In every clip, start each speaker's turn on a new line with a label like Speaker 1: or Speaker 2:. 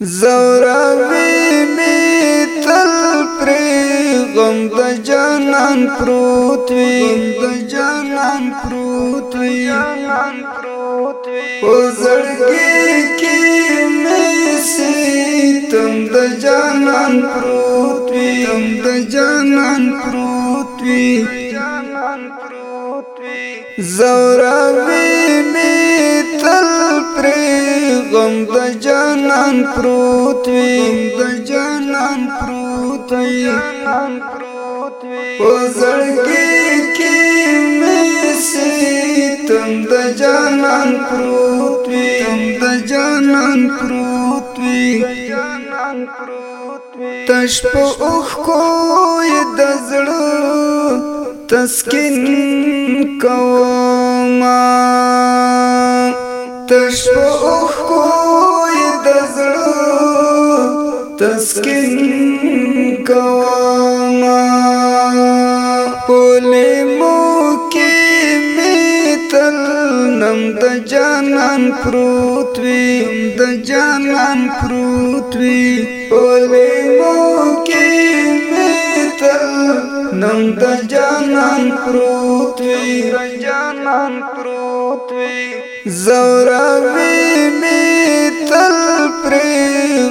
Speaker 1: زوراوی می تل پری غم د جانان پروت وی د جانان پروت وی جانان پروت وی پزړګي کی می سي تم د جانان پروت وی تم د جانان پروت وی جانان پروت وی زوراوی می تل پری غم د جانان جانان پروت وي د جانان پروت وي وزړګي کې مې سي تم د جانان پروت وي تم د جانان پروت وي تش په اوخ کو د زړه تسکین کوما تش په اوخ کو تسکین کواما پولی موکی میتل نم د جانان پروت وی د جانان پروت وی پولی موکی میتل نم د جانان پروت وی د جانان پروت پروت وي زورا ویني تل پر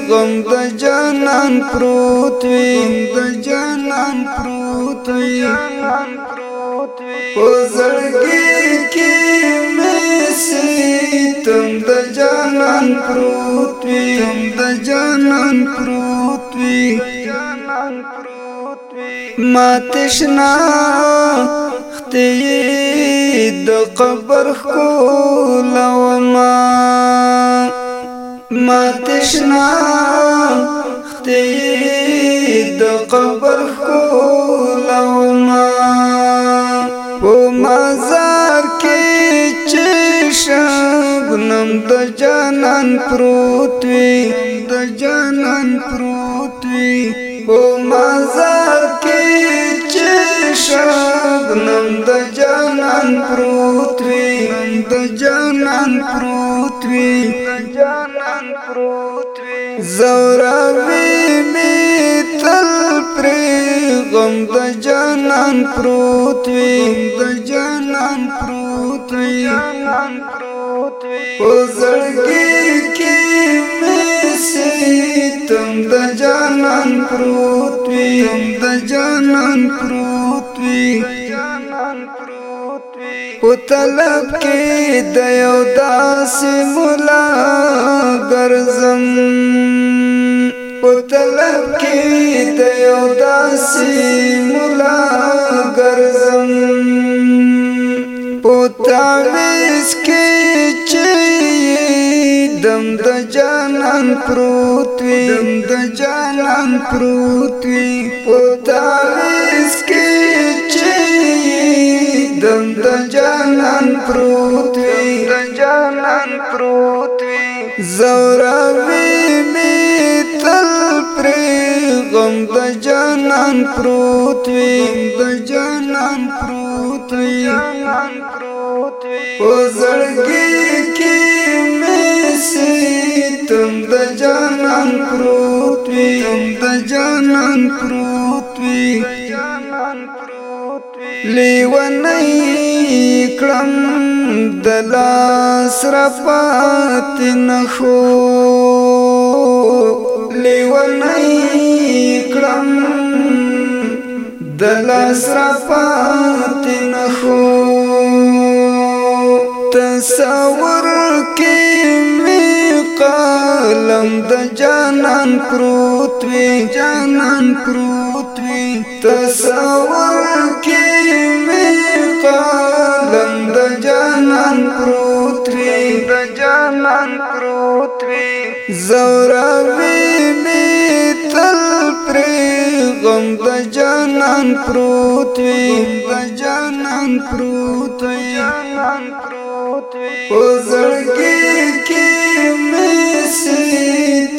Speaker 1: غم د جانان پروت وي د جانان پروت وي او زړګي کې مې سي تم د جانان پروت وي تم د جانان پروت وي ماتشنا د قبر کولا وما ما تشنا د قبر کولا وما او مزار کې چې شبنم د جانان پروت وي د جانان پروت وي او مزار کې شاد نن د جانان پروت وی نن د جانان پروت وی جانان پروت وی زورا وی می تل پر غم د جانان پروت وی د جانان پروت وی جانان پروت وی او زړګي کې می سي تم د جانان پروت وی تم د جانان پروت دی پتلب کې د یو داس مولا ګرځم پتلب کې د یو داس مولا ګرځم پتا وس کې چې دم د جانان پروت وي دم د جانان پروت وي پتا پروت وي د جانان پروت وي زورا وي می تل پر غم د جانان پروت وي د جانان پروت وي او زړګي کې می سي تم د جانان پروت وي تم د جانان پروت وي لیوانای کړم د لاس را پات نه خو لیونې کړم د لاس را پات نه خو تصور کې می قلم د جانان پروت وی جانان پروت وی تصور کې می قلم د جانان پروت وی د جانان پروت وی زورا وی می تل پر غم د جانان پروت وی د جانان پروت وی جانان پروت
Speaker 2: موت وي پزړګي
Speaker 1: کې مې سي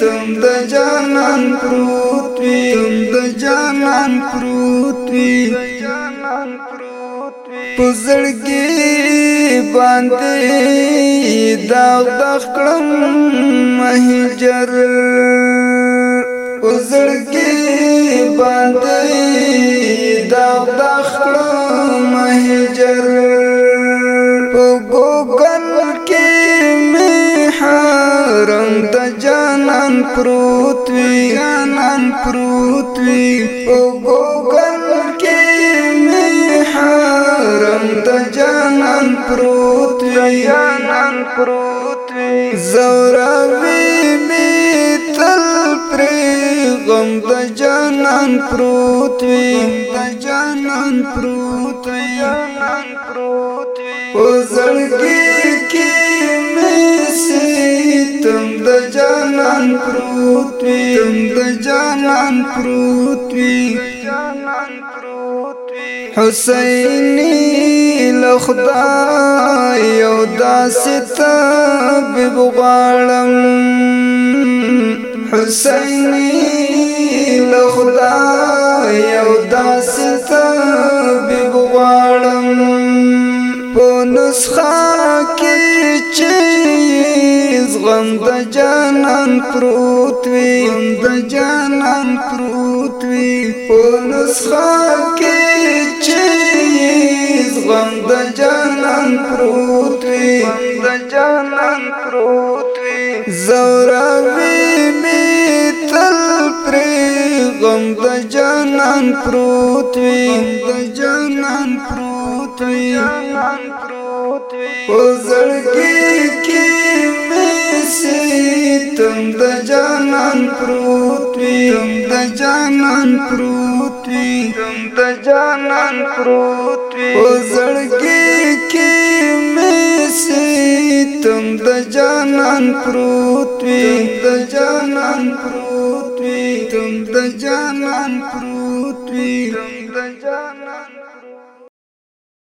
Speaker 1: تم د جانان پروت وي تم د جانان پروت وي پزړګي باندې دا د خړم مهجر پزړګي باندې دا د خړم جانان پروت وی جانان پروت وی او ګوګل کې می حرم د جانان پروت وی جانان پروت وی زورا وی می تل پر غم د جانان پروت وی د جانان پروت وی جانان پروت وی او زړګي کې می سي تم د جانان پروت وی تم د جانان پروت وی حسینی لخدا یو داسې طبیب غواړم حسینی لخدا یو داسې طبیب غواړم نسخه کې چې زغم د جانان پروت وي د جانان پروت وي په نسخه کې چې زغم د جانان پروت وي د جانان پروت وي زورا وی می تل پر غم د جانان پروت وي د جانان پروت وي مضبوط وي پزړګي کې مې سي تم د جانان پروت وي تم د جانان پروت وي تم د جانان پروت وي پزړګي کې مې سي تم د جانان پروت وي تم د جانان پروت وي تم د جانان پروت